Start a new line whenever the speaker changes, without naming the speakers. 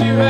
you